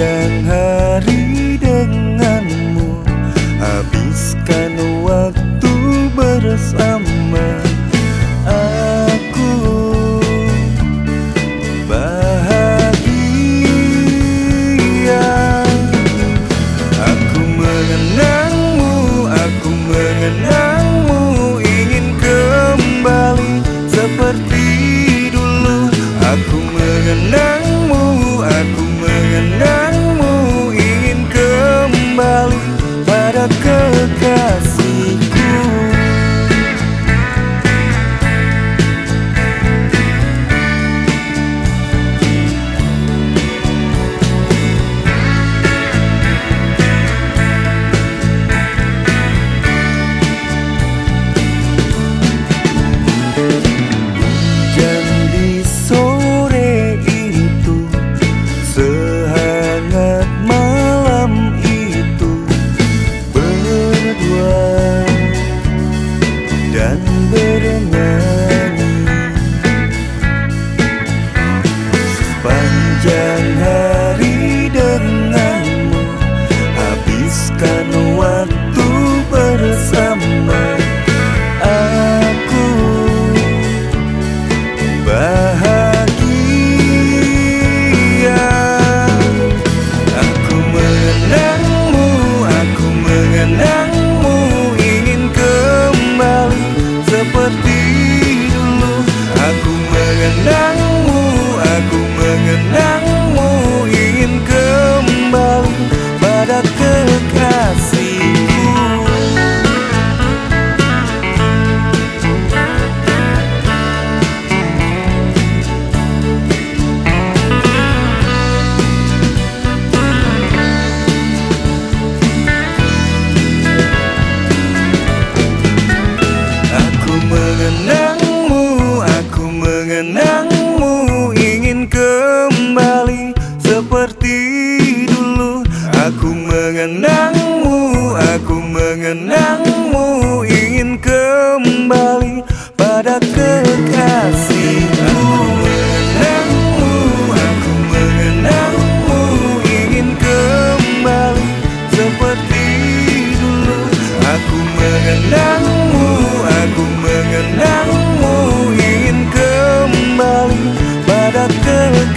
and 人。seperti dulu. Aku mengenangmu, aku mengenangmu Ingin kembali pada kekasihmu. Mengenangmu, aku mengenangmu Ingin kembali seperti dulu. Aku mengenangmu, aku mengenangmu Ingin kembali pada kekasihku.